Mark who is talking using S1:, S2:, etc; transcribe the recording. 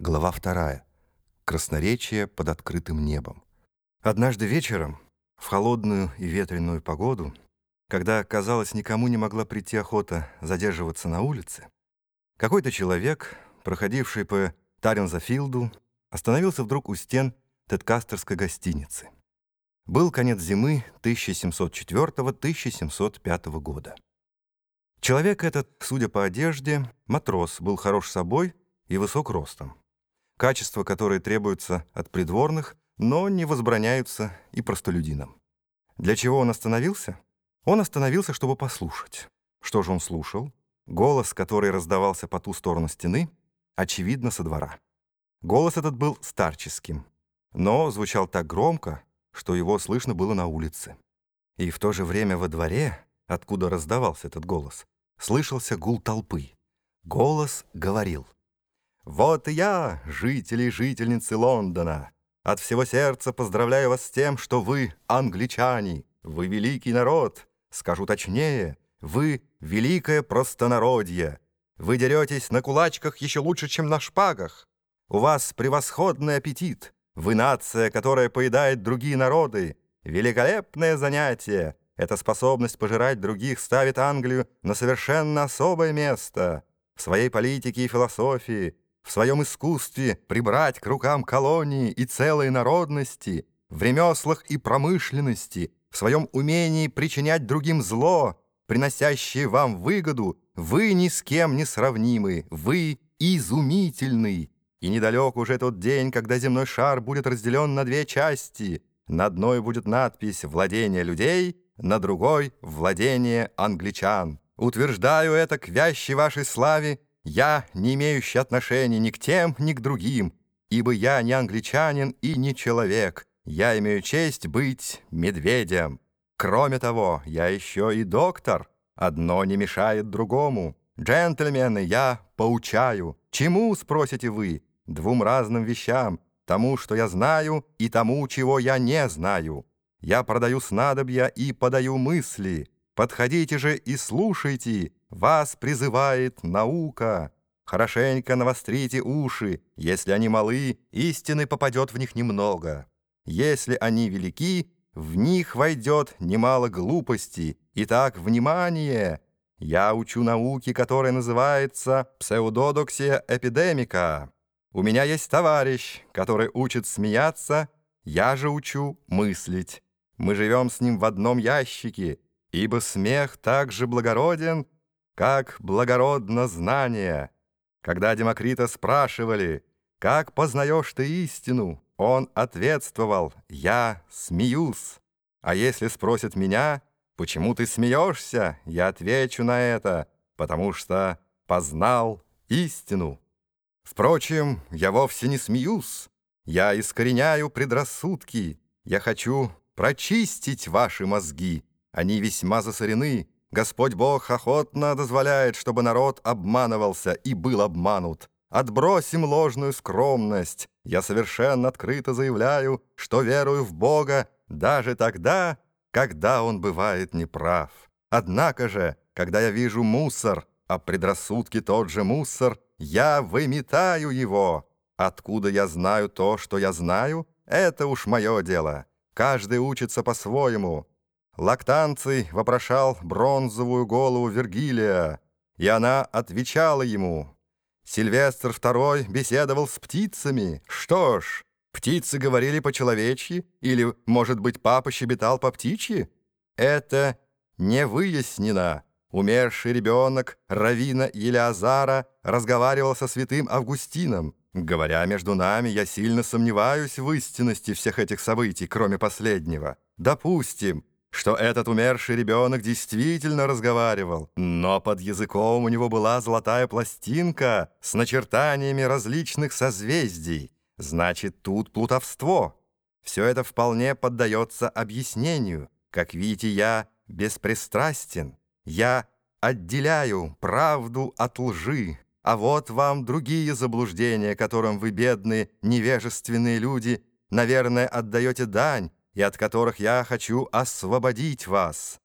S1: Глава вторая. Красноречие под открытым небом. Однажды вечером, в холодную и ветреную погоду, когда, казалось, никому не могла прийти охота задерживаться на улице, какой-то человек, проходивший по Тарензафилду, остановился вдруг у стен Теткастерской гостиницы. Был конец зимы 1704-1705 года. Человек этот, судя по одежде, матрос, был хорош собой и высок ростом качества, которые требуются от придворных, но не возбраняются и простолюдинам. Для чего он остановился? Он остановился, чтобы послушать. Что же он слушал? Голос, который раздавался по ту сторону стены, очевидно, со двора. Голос этот был старческим, но звучал так громко, что его слышно было на улице. И в то же время во дворе, откуда раздавался этот голос, слышался гул толпы. Голос говорил — вот я, жители и жительницы Лондона. От всего сердца поздравляю вас с тем, что вы англичане, вы великий народ. Скажу точнее, вы великое простонародье. Вы деретесь на кулачках еще лучше, чем на шпагах. У вас превосходный аппетит. Вы нация, которая поедает другие народы. Великолепное занятие. Эта способность пожирать других ставит Англию на совершенно особое место. В своей политике и философии в своем искусстве прибрать к рукам колонии и целые народности, в ремеслах и промышленности, в своем умении причинять другим зло, приносящее вам выгоду, вы ни с кем не сравнимы, вы изумительный. И недалек уже тот день, когда земной шар будет разделен на две части. На одной будет надпись «Владение людей», на другой «Владение англичан». Утверждаю это к вящей вашей славе я, не имеющий отношения ни к тем, ни к другим, ибо я не англичанин и не человек, я имею честь быть медведем. Кроме того, я еще и доктор, одно не мешает другому. Джентльмены, я поучаю. Чему, спросите вы? Двум разным вещам, тому, что я знаю, и тому, чего я не знаю. Я продаю снадобья и подаю мысли. Подходите же и слушайте, вас призывает наука. Хорошенько навострите уши, если они малы, истины попадет в них немного. Если они велики, в них войдет немало глупости. Итак, внимание! Я учу науки, которая называется псевдодоксия эпидемика. У меня есть товарищ, который учит смеяться, я же учу мыслить. Мы живем с ним в одном ящике, ибо смех так же благороден, как благородно знание. Когда Демокрита спрашивали, как познаешь ты истину, он ответствовал, я смеюсь. А если спросят меня, почему ты смеешься, я отвечу на это, потому что познал истину. Впрочем, я вовсе не смеюсь, я искореняю предрассудки, я хочу прочистить ваши мозги, они весьма засорены, Господь Бог охотно дозволяет, чтобы народ обманывался и был обманут. Отбросим ложную скромность. Я совершенно открыто заявляю, что верую в Бога даже тогда, когда Он бывает неправ. Однако же, когда я вижу мусор, а предрассудки тот же мусор, я выметаю его. Откуда я знаю то, что я знаю, это уж мое дело. Каждый учится по-своему. Лактанций вопрошал бронзовую голову Вергилия, и она отвечала ему. Сильвестр II беседовал с птицами. Что ж, птицы говорили по-человечьи, или, может быть, папа щебетал по-птичьи? Это не выяснено. Умерший ребенок Равина Елеазара разговаривал со святым Августином. Говоря между нами, я сильно сомневаюсь в истинности всех этих событий, кроме последнего. Допустим, что этот умерший ребенок действительно разговаривал, но под языком у него была золотая пластинка с начертаниями различных созвездий. Значит, тут плутовство. Все это вполне поддается объяснению. Как видите, я беспристрастен. Я отделяю правду от лжи. А вот вам другие заблуждения, которым вы, бедные, невежественные люди, наверное, отдаете дань, и от которых я хочу освободить вас.